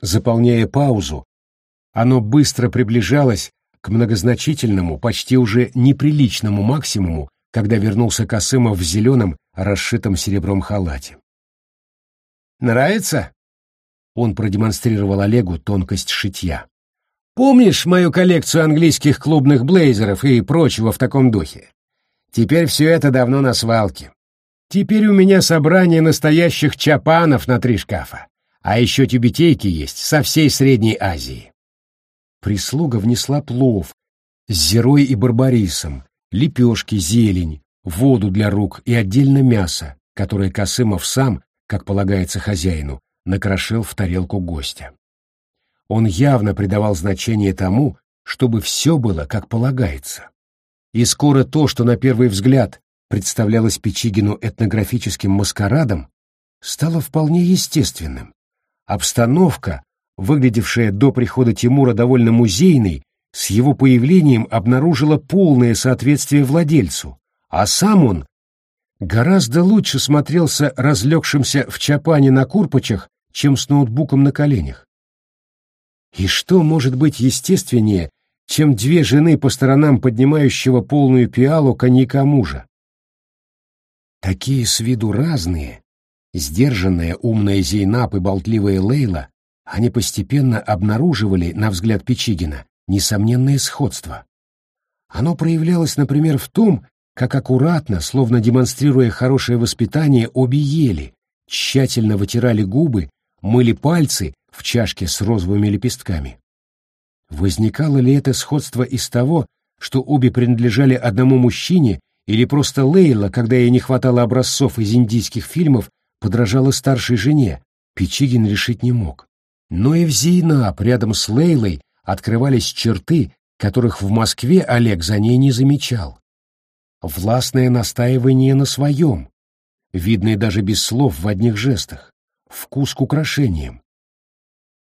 Заполняя паузу, оно быстро приближалось к многозначительному, почти уже неприличному максимуму, когда вернулся Косымов в зеленом, расшитом серебром халате. «Нравится?» Он продемонстрировал Олегу тонкость шитья. «Помнишь мою коллекцию английских клубных блейзеров и прочего в таком духе? Теперь все это давно на свалке. Теперь у меня собрание настоящих чапанов на три шкафа. А еще тюбетейки есть со всей Средней Азии. Прислуга внесла плов с зерой и барбарисом, лепешки, зелень, воду для рук и отдельно мясо, которое Косымов сам, как полагается хозяину, накрошил в тарелку гостя. Он явно придавал значение тому, чтобы все было как полагается. И скоро то, что на первый взгляд представлялось Печигину этнографическим маскарадом, стало вполне естественным, Обстановка, выглядевшая до прихода Тимура довольно музейной, с его появлением обнаружила полное соответствие владельцу, а сам он гораздо лучше смотрелся разлегшимся в чапане на курпачах, чем с ноутбуком на коленях. И что может быть естественнее, чем две жены по сторонам поднимающего полную пиалу коньяка мужа? Такие с виду разные, Сдержанная, умная Зейнаб и болтливая Лейла, они постепенно обнаруживали, на взгляд Печигина, несомненное сходство. Оно проявлялось, например, в том, как аккуратно, словно демонстрируя хорошее воспитание, обе ели, тщательно вытирали губы, мыли пальцы в чашке с розовыми лепестками. Возникало ли это сходство из того, что обе принадлежали одному мужчине, или просто Лейла, когда ей не хватало образцов из индийских фильмов, подражала старшей жене, Печигин решить не мог. Но и в Зейнаб рядом с Лейлой открывались черты, которых в Москве Олег за ней не замечал. Властное настаивание на своем, видное даже без слов в одних жестах, вкус к украшениям.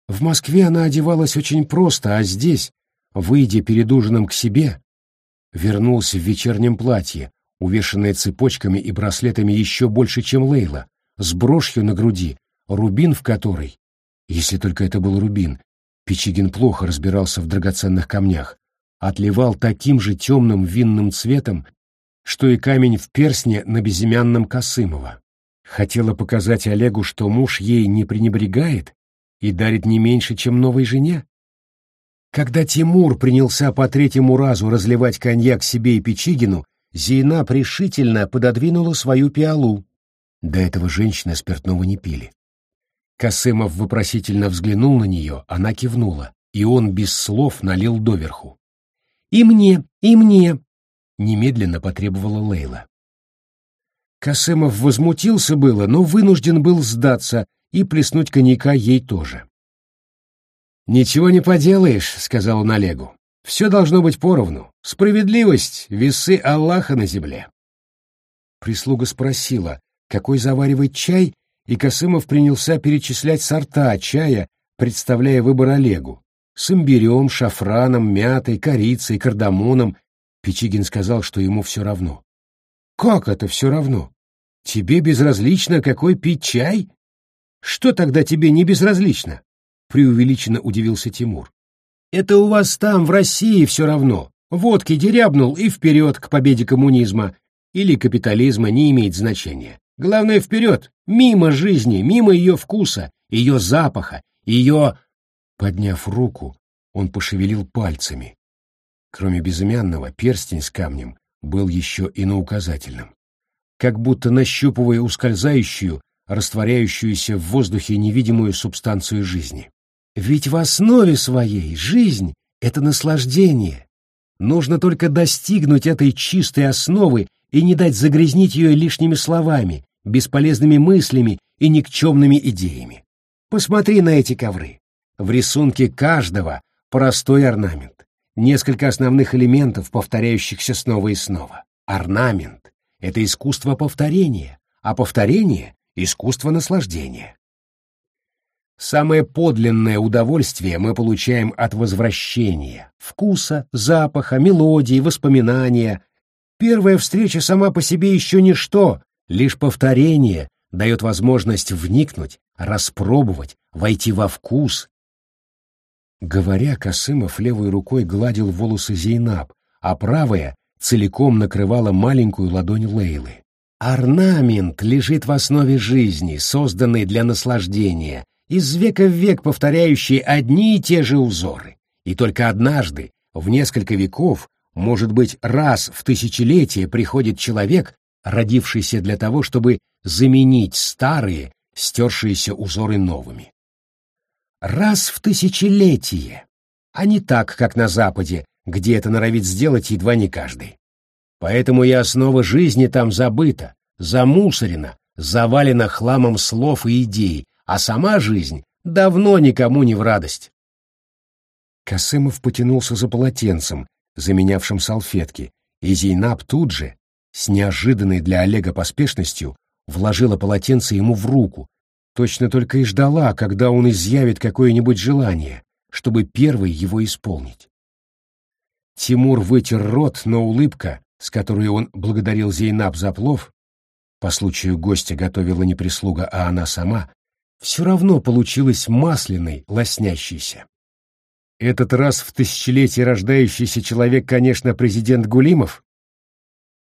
В Москве она одевалась очень просто, а здесь, выйдя перед ужином к себе, вернулся в вечернем платье, увешанное цепочками и браслетами еще больше, чем Лейла, с брошью на груди, рубин в которой, если только это был рубин, Печигин плохо разбирался в драгоценных камнях, отливал таким же темным винным цветом, что и камень в персне на безымянном Косымова. Хотела показать Олегу, что муж ей не пренебрегает и дарит не меньше, чем новой жене? Когда Тимур принялся по третьему разу разливать коньяк себе и Печигину, Зейна решительно пододвинула свою пиалу, до этого женщины спиртного не пили. Косымов вопросительно взглянул на нее, она кивнула, и он без слов налил доверху. «И мне, и мне!» — немедленно потребовала Лейла. Косымов возмутился было, но вынужден был сдаться и плеснуть коньяка ей тоже. «Ничего не поделаешь», — сказал он Олегу. «Все должно быть поровну. Справедливость — весы Аллаха на земле». Прислуга спросила, какой заваривать чай, и Косымов принялся перечислять сорта чая, представляя выбор Олегу. С имбирем, шафраном, мятой, корицей, кардамоном. Печигин сказал, что ему все равно. «Как это все равно? Тебе безразлично, какой пить чай? Что тогда тебе не безразлично?» Преувеличенно удивился Тимур. «Это у вас там, в России, все равно. Водки дерябнул и вперед к победе коммунизма или капитализма не имеет значения. Главное вперед, мимо жизни, мимо ее вкуса, ее запаха, ее... Подняв руку, он пошевелил пальцами. Кроме безымянного, перстень с камнем был еще и на указательном. Как будто нащупывая ускользающую, растворяющуюся в воздухе невидимую субстанцию жизни. Ведь в основе своей жизнь — это наслаждение. Нужно только достигнуть этой чистой основы и не дать загрязнить ее лишними словами, бесполезными мыслями и никчемными идеями. Посмотри на эти ковры. В рисунке каждого простой орнамент. Несколько основных элементов, повторяющихся снова и снова. Орнамент — это искусство повторения, а повторение — искусство наслаждения. Самое подлинное удовольствие мы получаем от возвращения, вкуса, запаха, мелодии, воспоминания. Первая встреча сама по себе еще ничто, лишь повторение дает возможность вникнуть, распробовать, войти во вкус. Говоря, Косымов левой рукой гладил волосы Зейнаб, а правая целиком накрывала маленькую ладонь Лейлы. Орнамент лежит в основе жизни, созданной для наслаждения, из века в век повторяющие одни и те же узоры, и только однажды, в несколько веков, может быть, раз в тысячелетие приходит человек, родившийся для того, чтобы заменить старые, стершиеся узоры новыми. Раз в тысячелетие, а не так, как на Западе, где это норовит сделать едва не каждый. Поэтому и основа жизни там забыта, замусорена, завалена хламом слов и идей, а сама жизнь давно никому не в радость. Косымов потянулся за полотенцем, заменявшим салфетки, и Зейнаб тут же, с неожиданной для Олега поспешностью, вложила полотенце ему в руку, точно только и ждала, когда он изъявит какое-нибудь желание, чтобы первый его исполнить. Тимур вытер рот, но улыбка, с которой он благодарил Зейнаб за плов, по случаю гостя готовила не прислуга, а она сама, все равно получилось масляной, лоснящейся. Этот раз в тысячелетие рождающийся человек, конечно, президент Гулимов?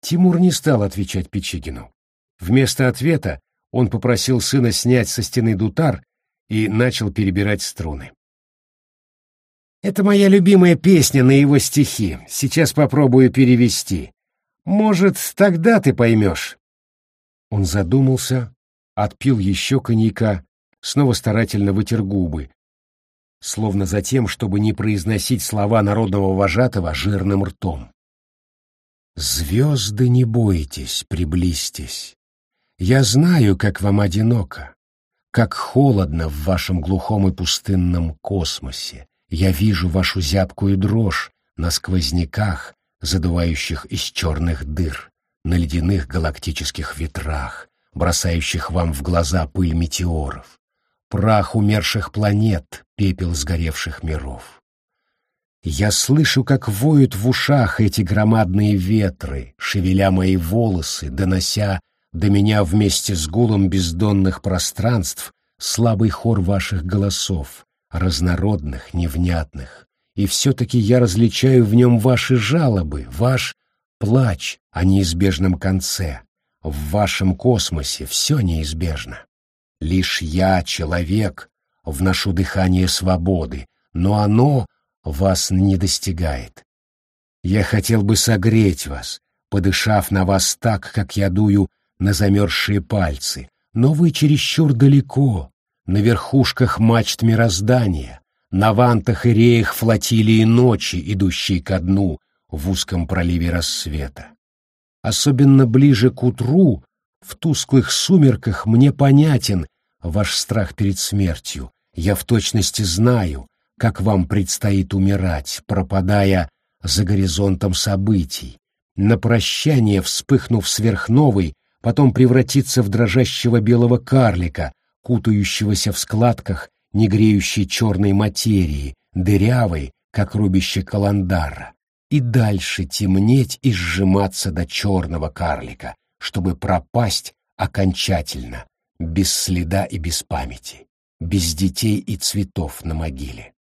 Тимур не стал отвечать Печигину. Вместо ответа он попросил сына снять со стены дутар и начал перебирать струны. «Это моя любимая песня на его стихи. Сейчас попробую перевести. Может, тогда ты поймешь». Он задумался, отпил еще коньяка снова старательно вытер губы, словно за тем, чтобы не произносить слова народного вожатого жирным ртом. «Звезды, не бойтесь, приблизьтесь. Я знаю, как вам одиноко, как холодно в вашем глухом и пустынном космосе. Я вижу вашу зябкую дрожь на сквозняках, задувающих из черных дыр, на ледяных галактических ветрах, бросающих вам в глаза пыль метеоров прах умерших планет, пепел сгоревших миров. Я слышу, как воют в ушах эти громадные ветры, шевеля мои волосы, донося до меня вместе с гулом бездонных пространств слабый хор ваших голосов, разнородных, невнятных, и все-таки я различаю в нем ваши жалобы, ваш плач о неизбежном конце. В вашем космосе все неизбежно. Лишь я, человек, вношу дыхание свободы, но оно вас не достигает. Я хотел бы согреть вас, подышав на вас так, как я дую на замерзшие пальцы, но вы чересчур далеко, на верхушках мачт мироздания, на вантах и реях флотилии ночи, идущей ко дну в узком проливе рассвета. Особенно ближе к утру, в тусклых сумерках мне понятен ваш страх перед смертью. Я в точности знаю, как вам предстоит умирать, пропадая за горизонтом событий. На прощание, вспыхнув сверхновой, потом превратиться в дрожащего белого карлика, кутающегося в складках негреющей черной материи, дырявой, как рубище каландара, и дальше темнеть и сжиматься до черного карлика, чтобы пропасть окончательно, без следа и без памяти, без детей и цветов на могиле.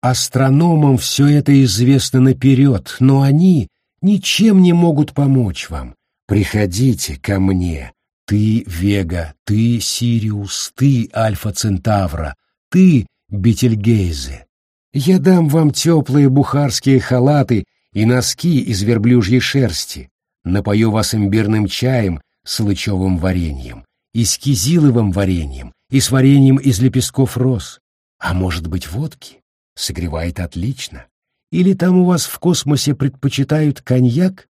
Астрономам все это известно наперед, но они ничем не могут помочь вам. Приходите ко мне, ты Вега, ты Сириус, ты Альфа Центавра, ты Бетельгейзе. Я дам вам теплые бухарские халаты и носки из верблюжьей шерсти, напою вас имбирным чаем с лычевым вареньем, и с кизиловым вареньем, и с вареньем из лепестков роз. А может быть, водки? Согревает отлично. Или там у вас в космосе предпочитают коньяк?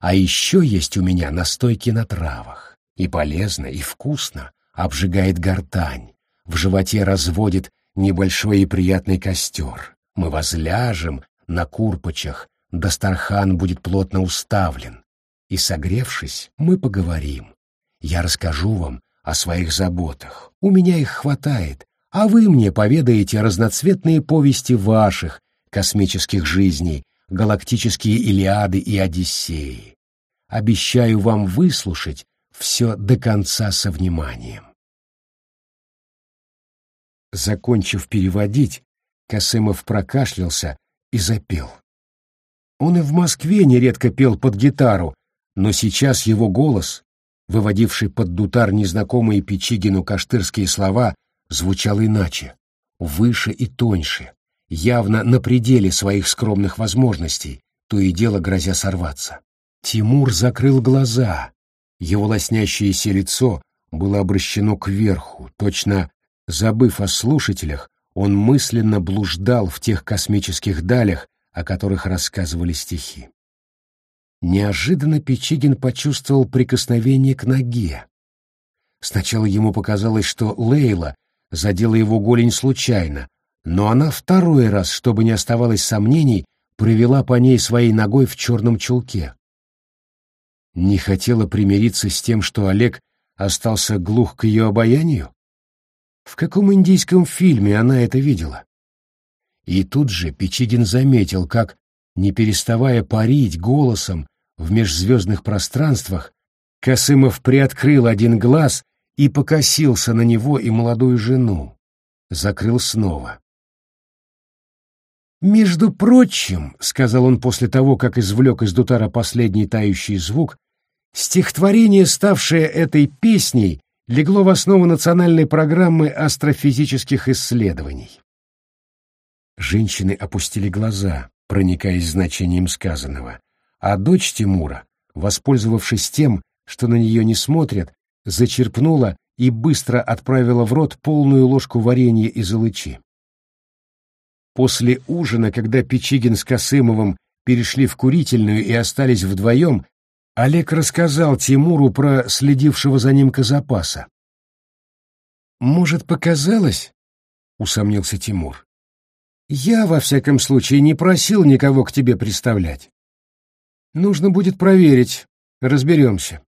А еще есть у меня настойки на травах. И полезно, и вкусно, обжигает гортань, в животе разводит небольшой и приятный костер. Мы возляжем на курпочах, Дастархан будет плотно уставлен. И, согревшись, мы поговорим. Я расскажу вам о своих заботах. У меня их хватает, а вы мне поведаете разноцветные повести ваших космических жизней, галактические Илиады и Одиссеи. Обещаю вам выслушать все до конца со вниманием. Закончив переводить, Касымов прокашлялся и запел. Он и в Москве нередко пел под гитару, но сейчас его голос, выводивший под дутар незнакомые Печигину каштырские слова, звучал иначе, выше и тоньше, явно на пределе своих скромных возможностей, то и дело грозя сорваться. Тимур закрыл глаза, его лоснящееся лицо было обращено кверху, точно Забыв о слушателях, он мысленно блуждал в тех космических далях, о которых рассказывали стихи. Неожиданно Печигин почувствовал прикосновение к ноге. Сначала ему показалось, что Лейла задела его голень случайно, но она второй раз, чтобы не оставалось сомнений, провела по ней своей ногой в черном чулке. Не хотела примириться с тем, что Олег остался глух к ее обаянию? В каком индийском фильме она это видела? И тут же Печигин заметил, как, не переставая парить голосом в межзвездных пространствах, Косымов приоткрыл один глаз и покосился на него и молодую жену. Закрыл снова. «Между прочим», — сказал он после того, как извлек из дутара последний тающий звук, «стихотворение, ставшее этой песней, легло в основу национальной программы астрофизических исследований. Женщины опустили глаза, проникаясь значением сказанного, а дочь Тимура, воспользовавшись тем, что на нее не смотрят, зачерпнула и быстро отправила в рот полную ложку варенья из алычи. После ужина, когда Печигин с Косымовым перешли в курительную и остались вдвоем, Олег рассказал Тимуру про следившего за ним Казапаса. «Может, показалось?» — усомнился Тимур. «Я, во всяком случае, не просил никого к тебе представлять. Нужно будет проверить, разберемся».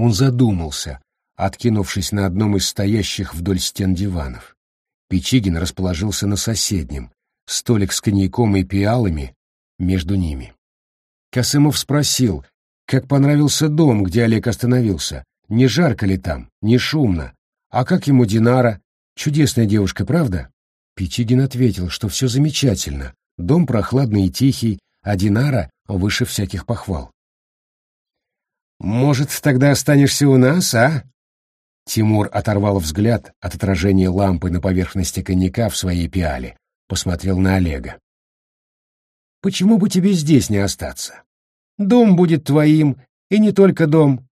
Он задумался, откинувшись на одном из стоящих вдоль стен диванов. Печигин расположился на соседнем, столик с коньяком и пиалами между ними. Косымов спросил, как понравился дом, где Олег остановился. Не жарко ли там, не шумно. А как ему Динара? Чудесная девушка, правда? Печигин ответил, что все замечательно. Дом прохладный и тихий, а Динара выше всяких похвал. «Может, тогда останешься у нас, а?» Тимур оторвал взгляд от отражения лампы на поверхности коньяка в своей пиале, посмотрел на Олега. «Почему бы тебе здесь не остаться? Дом будет твоим, и не только дом.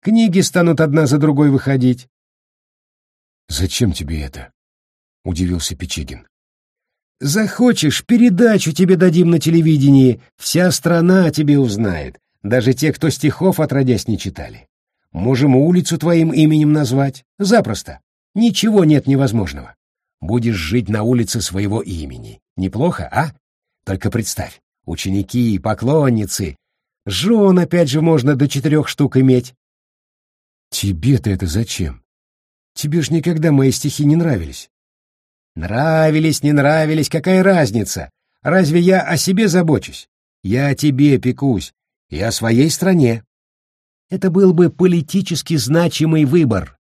Книги станут одна за другой выходить. «Зачем тебе это?» — удивился Печигин. «Захочешь, передачу тебе дадим на телевидении, вся страна тебе узнает, даже те, кто стихов отродясь не читали. Можем улицу твоим именем назвать, запросто. Ничего нет невозможного. Будешь жить на улице своего имени. Неплохо, а? Только представь, ученики, поклонницы, Жен опять же можно до четырех штук иметь. Тебе-то это зачем? Тебе ж никогда мои стихи не нравились. Нравились, не нравились, какая разница? Разве я о себе забочусь? Я о тебе пекусь и о своей стране. Это был бы политически значимый выбор.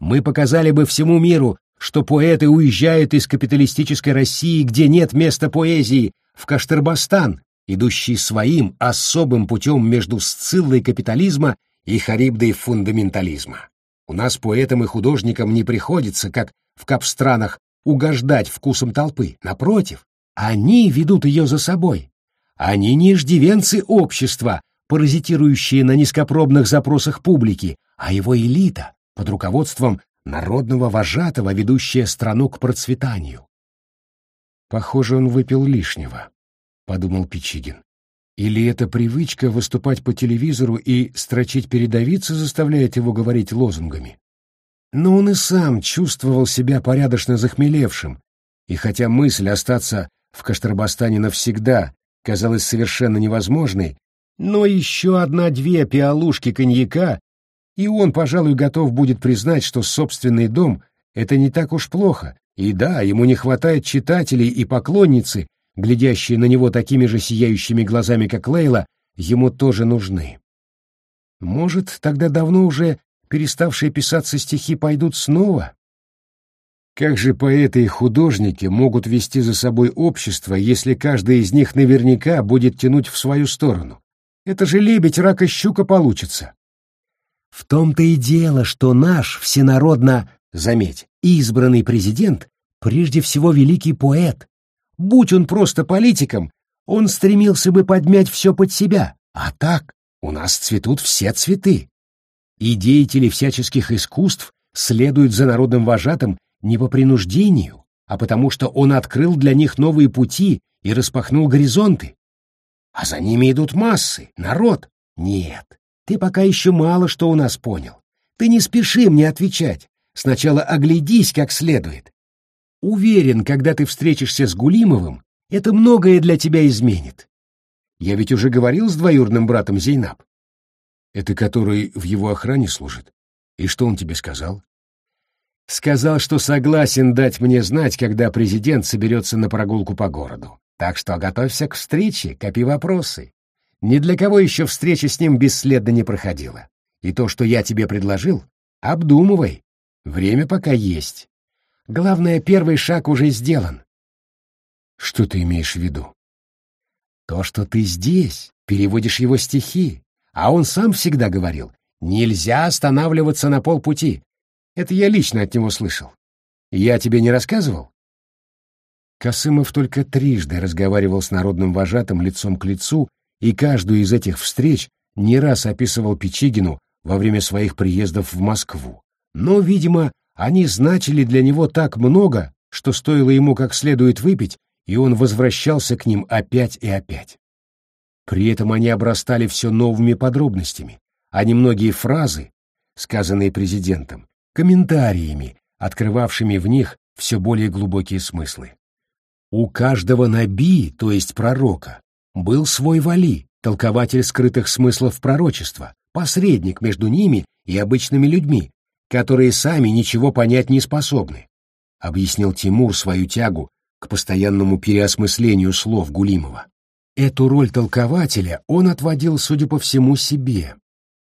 Мы показали бы всему миру, что поэты уезжают из капиталистической России, где нет места поэзии, в Каштырбастан, идущий своим особым путем между сциллой капитализма и харибдой фундаментализма. У нас поэтам и художникам не приходится, как в капстранах, угождать вкусом толпы. Напротив, они ведут ее за собой. Они не иждивенцы общества, паразитирующие на низкопробных запросах публики, а его элита под руководством народного вожатого, ведущая страну к процветанию. Похоже, он выпил лишнего, — подумал Пичигин. Или эта привычка выступать по телевизору и строчить передовицы заставляет его говорить лозунгами? Но он и сам чувствовал себя порядочно захмелевшим, и хотя мысль остаться в Каштарбастане навсегда казалась совершенно невозможной, но еще одна-две пиалушки коньяка, и он, пожалуй, готов будет признать, что собственный дом — это не так уж плохо, и да, ему не хватает читателей и поклонницы, глядящие на него такими же сияющими глазами, как Лейла, ему тоже нужны. Может, тогда давно уже переставшие писаться стихи пойдут снова? Как же поэты и художники могут вести за собой общество, если каждый из них наверняка будет тянуть в свою сторону? Это же лебедь, рак и щука получится. В том-то и дело, что наш всенародно, заметь, избранный президент прежде всего великий поэт. Будь он просто политиком, он стремился бы подмять все под себя, а так у нас цветут все цветы и деятели всяческих искусств следуют за народным вожатым не по принуждению, а потому что он открыл для них новые пути и распахнул горизонты. А за ними идут массы, народ. Нет, ты пока еще мало что у нас понял. Ты не спеши мне отвечать. Сначала оглядись как следует. Уверен, когда ты встретишься с Гулимовым, это многое для тебя изменит. Я ведь уже говорил с двоюродным братом Зейнаб. Это который в его охране служит? И что он тебе сказал? Сказал, что согласен дать мне знать, когда президент соберется на прогулку по городу. Так что готовься к встрече, копи вопросы. Ни для кого еще встреча с ним бесследно не проходила. И то, что я тебе предложил, обдумывай. Время пока есть. Главное, первый шаг уже сделан. Что ты имеешь в виду? То, что ты здесь, переводишь его стихи, а он сам всегда говорил, нельзя останавливаться на полпути. Это я лично от него слышал. Я тебе не рассказывал? Косымов только трижды разговаривал с народным вожатым лицом к лицу, и каждую из этих встреч не раз описывал Печигину во время своих приездов в Москву. Но, видимо, они значили для него так много, что стоило ему как следует выпить, и он возвращался к ним опять и опять. При этом они обрастали все новыми подробностями, а немногие фразы, сказанные президентом, комментариями, открывавшими в них все более глубокие смыслы. У каждого наби, то есть пророка, был свой вали, толкователь скрытых смыслов пророчества, посредник между ними и обычными людьми, которые сами ничего понять не способны, объяснил Тимур свою тягу к постоянному переосмыслению слов Гулимова. Эту роль толкователя он отводил, судя по всему, себе.